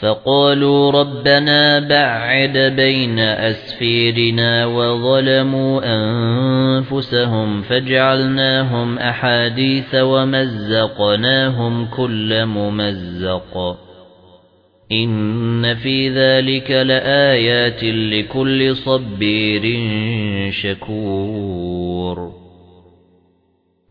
فقالوا ربنا بعد بين أسفيرنا وظلموا أنفسهم فجعلناهم أحاديث ومزقناهم كل ممزق. إن في ذلك لآيات لكل صبير شكور.